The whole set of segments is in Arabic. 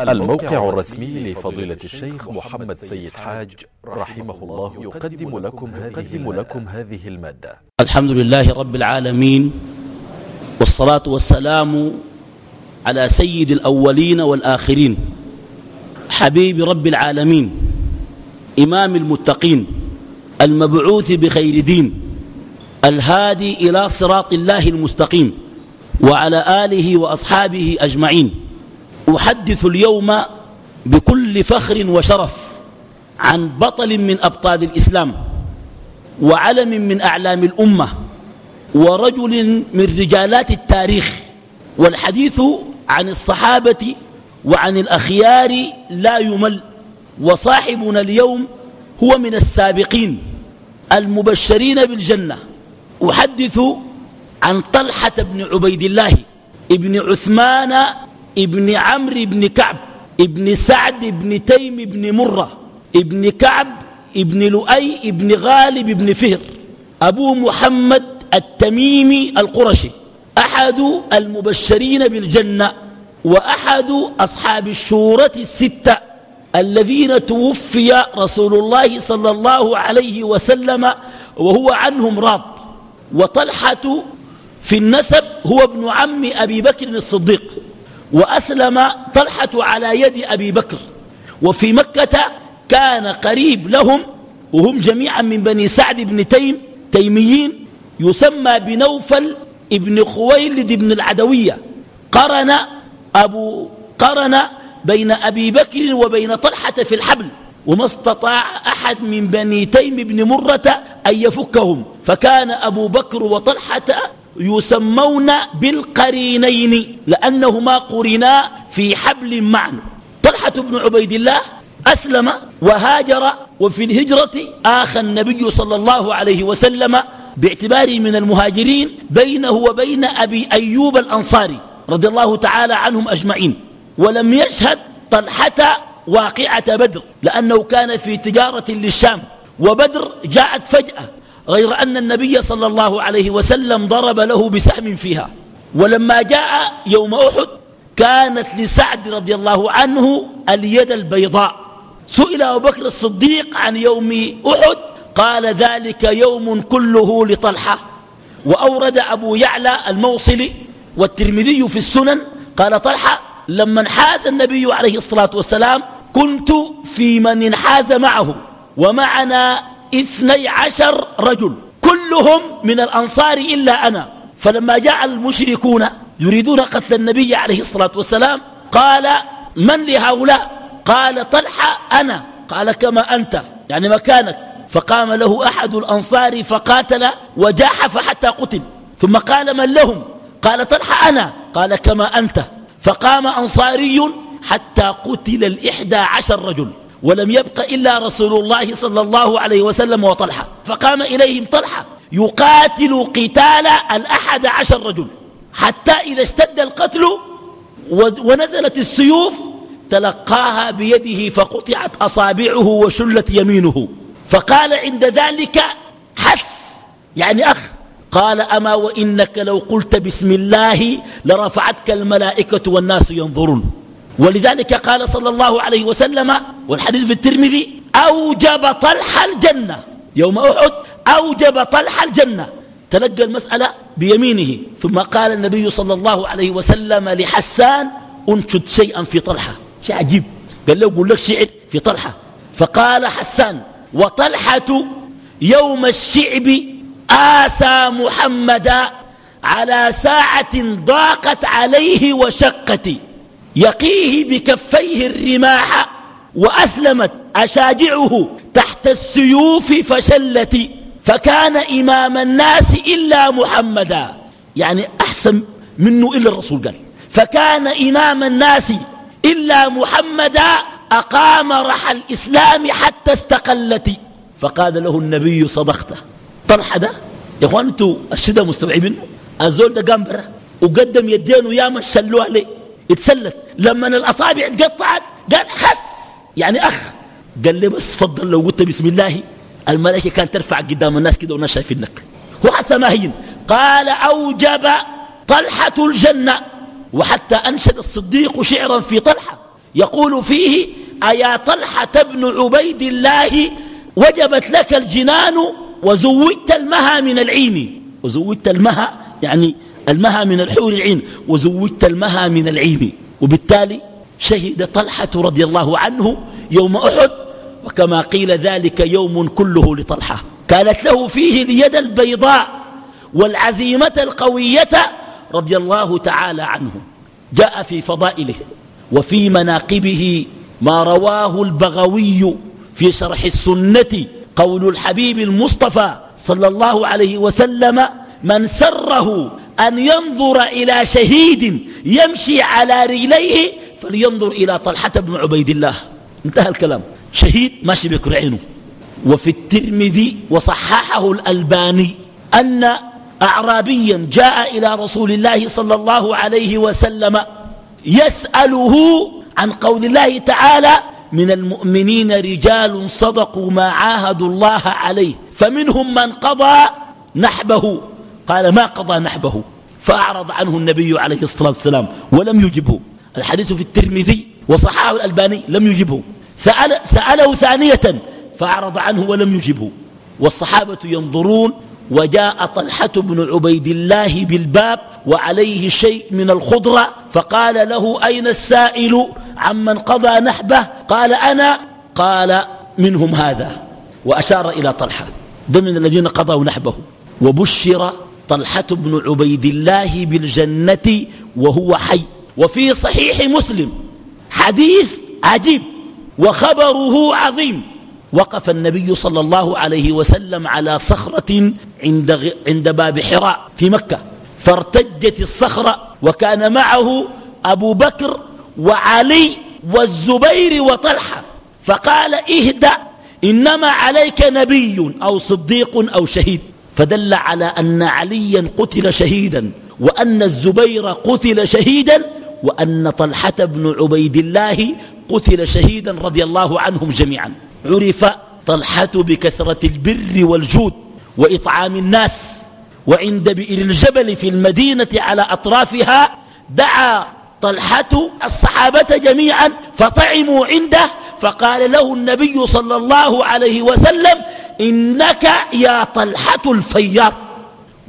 الموقع الرسمي لفضيلة الشيخ محمد سيد حاج رحمه الله يقدم لكم هذه, لكم هذه المادة. الحمد لله رب العالمين والصلاة والسلام على سيد الأولين والآخرين حبيب رب العالمين إمام المتقين المبعوث بخير دين الهادي إلى صراط الله المستقيم وعلى آله وأصحابه أجمعين. أحدث اليوم بكل فخر وشرف عن بطل من أبطال الإسلام وعلم من أعلام الأمة ورجل من رجالات التاريخ والحديث عن الصحابة وعن الأخيار لا يمل وصاحبنا اليوم هو من السابقين المبشرين بالجنة. أحدث عن طلحة بن عبيد الله ابن عثمان ابن عمرو بن كعب ابن سعد بن تيم بن مرة ابن كعب ابن لؤي ابن غالب ابن فهر أبو محمد التميمي القرشي أحد المبشرين بالجنة وأحد أصحاب الشورة الستة الذين توفي رسول الله صلى الله عليه وسلم وهو عنهم راض. وطلحة في النسب هو ابن عم أبي بكر الصديق. وأسلم طلحة على يد أبي بكر. وفي مكة كان قريب لهم وهم جميعا من بني سعد بن تيم تيميين يسمى بنوفل ابن خويلد بن العدوية. قرن أبو قرن بين أبي بكر وبين طلحة في الحبل وما استطاع أحد من بني تيم بن مرة أن يفكهم. فكان أبو بكر وطلحة يسمون بالقرينين لأنهما قرنا في حبل معا طلحة بن عبيد الله أسلم وهاجر وفي الهجرة آخى النبي صلى الله عليه وسلم باعتباره من المهاجرين بينه وبين أبي أيوب الأنصاري رضي الله تعالى عنهم أجمعين. ولم يشهد طلحة واقعة بدر لأنه كان في تجارة للشام. وبدر جاءت فجأة غير أن النبي صلى الله عليه وسلم ضرب له بسهم فيها. ولما جاء يوم أحد كانت لسعد رضي الله عنه اليد البيضاء. سئل أبو بكر الصديق عن يوم أحد قال ذلك يوم كله لطلحة. وأورد أبو يعلى الموصلي والترمذي في السنن قال طلحة لما انحاز النبي عليه الصلاة والسلام كنت في من انحاز معه ومعنا اثني عشر رجل كلهم من الأنصار إلا أنا. فلما جاء المشركون يريدون قتل النبي عليه الصلاة والسلام قال من لهؤلاء؟ قال طلحة أنا. قال كما أنت. يعني مكانك. فقام له أحد الأنصار فقاتل وجاحف حتى قتل. ثم قال من لهم؟ قال طلحة أنا. قال كما أنت. فقام أنصاري حتى قتل الإحدى عشر رجل. ولم يبق إلا رسول الله صلى الله عليه وسلم وطلحة. فقام إليهم طلحة يقاتل قتال الأحد عشر رجل. حتى إذا اشتد القتل ونزلت السيوف تلقاها بيده فقطعت أصابعه وشلت يمينه. فقال عند ذلك حس يعني أخ قال أما وإنك لو قلت بسم الله لرفعتك الملائكة والناس ينظرون. ولذلك قال صلى الله عليه وسلم والحديث في الترمذي أوجب طلح الجنة. يوم أحد أوجب طلح الجنة. تلقى المسألة بيمينه. ثم قال النبي صلى الله عليه وسلم لحسان أنشد شيئا في طلحة. شيء عجيب. قال له قول لك شعر في طلحة. فقال حسان وطلحة يوم الشعب آسى محمدا على ساعة ضاقت عليه وشقت. يقيه بكفيه الرماح وأسلمت أشاجعه تحت السيوف فشلت فكان إمام الناس إلا محمدا. يعني أحسن منه إلا الرسول قال فكان إمام الناس إلا محمدا أقام رحى الإسلام حتى استقلت. فقال له النبي صدقته. طلحة ده؟ يا إخوان أنتوا الشدة مستوعبين؟ الزول ده قام برا وقدم يدين يا من شلوا عليه اتسلت. لما الأصابع اتقطعت قال خس يعني أخ قال لي بس فضل لو قلت بسم الله الملائكة كانت ترفع قدام الناس كده والناس شايفينك. وحتى ما هين قال أوجب طلحة الجنة وحتى أنشد الصديق شعرا في طلحة. يقول فيه أيا طلحة بن عبيد الله وجبت لك الجنان وزوجت المها من العين. وزوجت المها يعني المها من الحور العين وزوجت المها من العين. وبالتالي شهد طلحة رضي الله عنه يوم أحد وكما قيل ذلك يوم كله لطلحة. كانت له فيه اليد البيضاء والعزيمة القوية رضي الله تعالى عنه. جاء في فضائله وفي مناقبه ما رواه البغوي في شرح السنة قول الحبيب المصطفى صلى الله عليه وسلم من سره أن ينظر إلى شهيد يمشي على رجليه فلينظر إلى طلحة بن عبيد الله. انتهى الكلام. شهيد ماشي بكر عينه. وفي الترمذي وصححه الألباني أن أعرابيا جاء إلى رسول الله صلى الله عليه وسلم يسأله عن قول الله تعالى من المؤمنين رجال صدقوا ما عاهدوا الله عليه فمنهم من قضى نحبه. قال ما قضى نحبه. فأعرض عنه النبي عليه الصلاة والسلام ولم يجبه. الحديث في الترمذي وصححه الألباني لم يجبه. سأل سأله ثانية فأعرض عنه ولم يجبه. والصحابة ينظرون وجاء طلحة بن عبيد الله بالباب وعليه شيء من الخضرة فقال له أين السائل؟ عمن قضى نحبه. قال أنا. قال منهم هذا. وأشار إلى طلحة. ده من الذين قضوا نحبه. وبشر طلحة بن عبيد الله بالجنة وهو حي. وفي صحيح مسلم. حديث عجيب وخبره عظيم. وقف النبي صلى الله عليه وسلم على صخرة عند, عند باب حراء في مكة. فارتجت الصخرة وكان معه أبو بكر وعلي والزبير وطلحة. فقال اهدأ إنما عليك نبي أو صديق أو شهيد. فدل على أن عليا قتل شهيدا وأن الزبير قتل شهيدا وأن طلحة بن عبيد الله قتل شهيدا رضي الله عنهم جميعا. عرف طلحة بكثرة البر والجود وإطعام الناس وعند بئر الجبل في المدينة على أطرافها دعا طلحة الصحابة جميعا فطعموا عنده فقال له النبي صلى الله عليه وسلم إنك يا طلحة الفياض.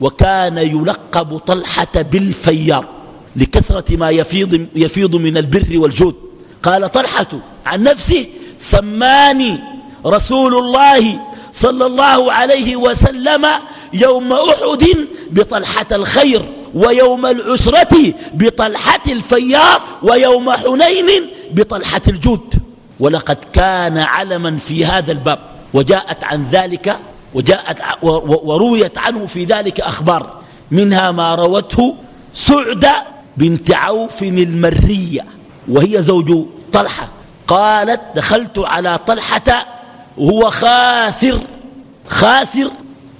وكان يلقب طلحة بالفياض. لكثرة ما يفيض, يفيض من البر والجود. قال طلحة عن نفسه سماني رسول الله صلى الله عليه وسلم يوم أحد بطلحة الخير ويوم العسرة بطلحة الفياض ويوم حنين بطلحة الجود. ولقد كان علما في هذا الباب وجاءت عن ذلك وجاءت ورويت عنه في ذلك أخبار. منها ما روته سعد بنت عوف المرية وهي زوج طلحة. قالت دخلت على طلحة وهو خاثر. خاثر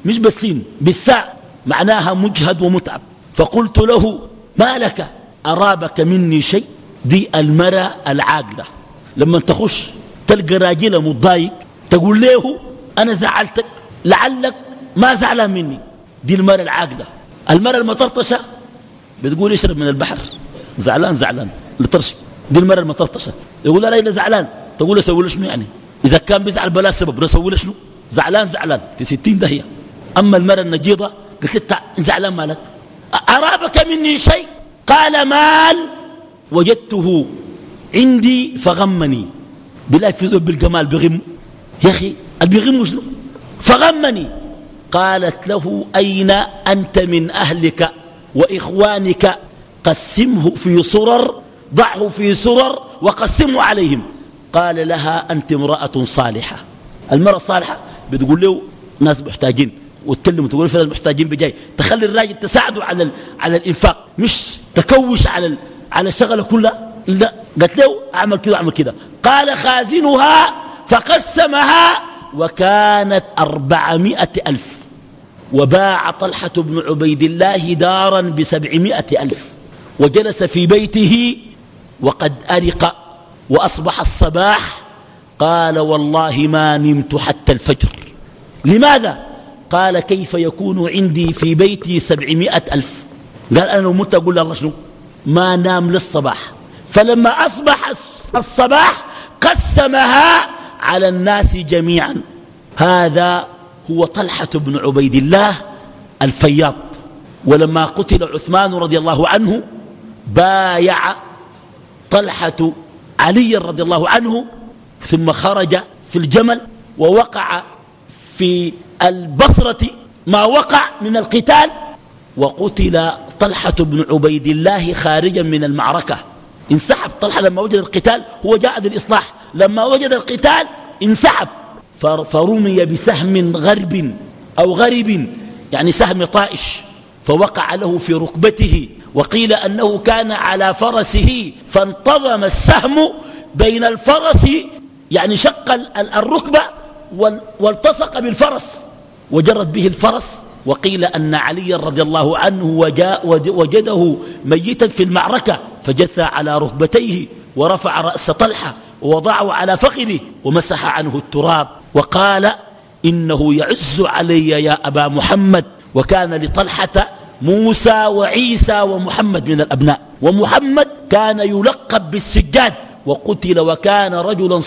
مش بالسين بالثاء معناها مجهد ومتعب. فقلت له ما لك؟ أرابك مني شيء؟ دي المرأة العاقلة. لما تخش تلقى راجل متضايق تقول له أنا زعلتك لعلك ما زعلان مني. دي المرأة العاقلة. المرأة المطرطشة بتقول اشرب من البحر. زعلان زعلان. لطرش دي المرة المطرطشة يقول لا لا زعلان. تقول أسوي له شنو يعني؟ إذا كان بيزعل بلا سبب نسوي له شنو؟ زعلان زعلان. في ستين دهية أما المرة النجيضة قلت له زعلان مالك. أرابك مني شيء؟ قال مال وجدته عندي فغمني. بالله في بالجمال بغم. يا أخي بيغم شنو؟ فغمني. قالت له أين أنت من أهلك؟ وإخوانك قسمه في صرر ضعه في سرر وقسمه عليهم. قال لها أنت امرأة صالحة. المرأة الصالحة بتقول له ناس محتاجين وتكلم تقول في المحتاجين بجاي. تخلي الراجل تساعده على على الإنفاق. مش تكوش على على الشغله كلها. لا قالت له أعمل كذا أعمل كذا قال خازنها فقسمها وكانت أربعمائة ألف. وباع طلحة بن عبيد الله دارا بسبعمائة ألف وجلس في بيته وقد أرق وأصبح الصباح قال والله ما نمت حتى الفجر. لماذا؟ قال كيف يكون عندي في بيتي سبعمائة ألف؟ قال أنا لو مت أقول الله شنو؟ ما نام للصباح. فلما أصبح الصباح قسمها على الناس جميعا. هذا هو طلحة بن عبيد الله الفياض. ولما قتل عثمان رضي الله عنه بايع طلحة علي رضي الله عنه ثم خرج في الجمل ووقع في البصرة ما وقع من القتال وقتل طلحة بن عبيد الله خارجا من المعركة. انسحب. طلحة لما وجد القتال هو جاء للإصلاح. لما وجد القتال انسحب. فرمي بسهم غرب أو غرب يعني سهم طائش فوقع له في ركبته وقيل أنه كان على فرسه فانتظم السهم بين الفرس يعني شق الركبة والتصق بالفرس وجرت به الفرس وقيل أن علي رضي الله عنه وجاء وجده ميتا في المعركة فجثى على ركبتيه ورفع رأس طلحة ووضعه على فخذه ومسح عنه التراب. وقال إنه يعز علي يا أبا محمد وكان لطلحة موسى وعيسى ومحمد من الأبناء ومحمد كان يلقب بالسجاد وقتل وكان رجلا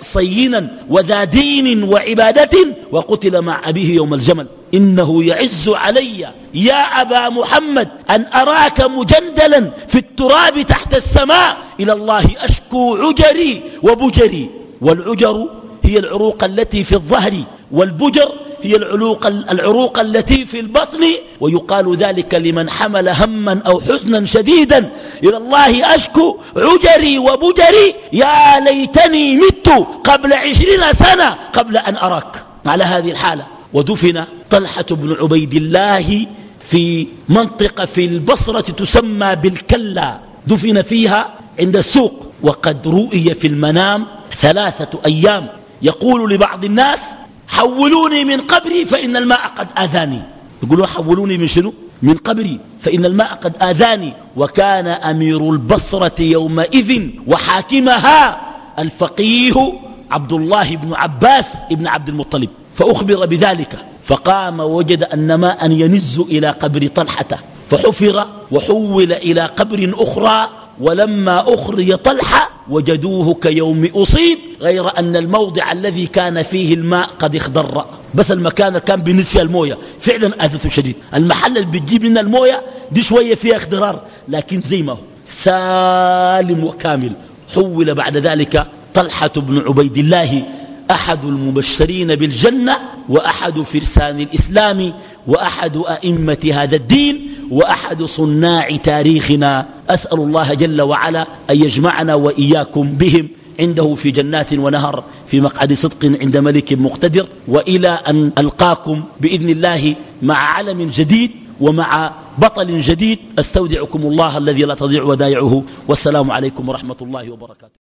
صينا وذا دين وعبادة وقتل مع أبيه يوم الجمل. إنه يعز علي يا أبا محمد أن أراك مجندلا في التراب تحت السماء. إلى الله أشكو عجري وبجري. والعجر هي العروق التي في الظهر والبجر هي العروق, العروق التي في البطن ويقال ذلك لمن حمل هما أو حزنا شديدا. إلى الله أشكو عجري وبجري يا ليتني مت قبل عشرين سنة قبل أن أراك. على هذه الحالة. ودفن طلحة بن عبيد الله في منطقة في البصرة تسمى بالكلا. دفن فيها عند السوق وقد رؤي في المنام ثلاثة أيام. يقول لبعض الناس حولوني من قبري فإن الماء قد آذاني. يقولوا حولوني من شنو؟ من قبري فإن الماء قد آذاني. وكان أمير البصرة يومئذ وحاكمها الفقيه عبد الله بن عباس بن عبد المطلب فأخبر بذلك فقام وجد أن ماء ينز إلى قبر طلحة فحفر وحول إلى قبر أخرى ولما أخرج طلحة وجدوه كيوم أصيب غير أن الموضع الذي كان فيه الماء قد اخضر. بس المكان كان بنسي الموية. فعلا أذته شديد. المحل اللي بتجيب لنا الموية دي شوية فيها اخضرار لكن زي ما هو سالم وكامل. حول بعد ذلك طلحة بن عبيد الله أحد المبشرين بالجنة وأحد فرسان الإسلام وأحد أئمة هذا الدين. وأحد صناع تاريخنا. أسأل الله جل وعلا أن يجمعنا وإياكم بهم عنده في جنات ونهر في مقعد صدق عند ملك مقتدر وإلى أن ألقاكم بإذن الله مع علم جديد ومع بطل جديد. أستودعكم الله الذي لا تضيع ودائعه. والسلام عليكم ورحمة الله وبركاته.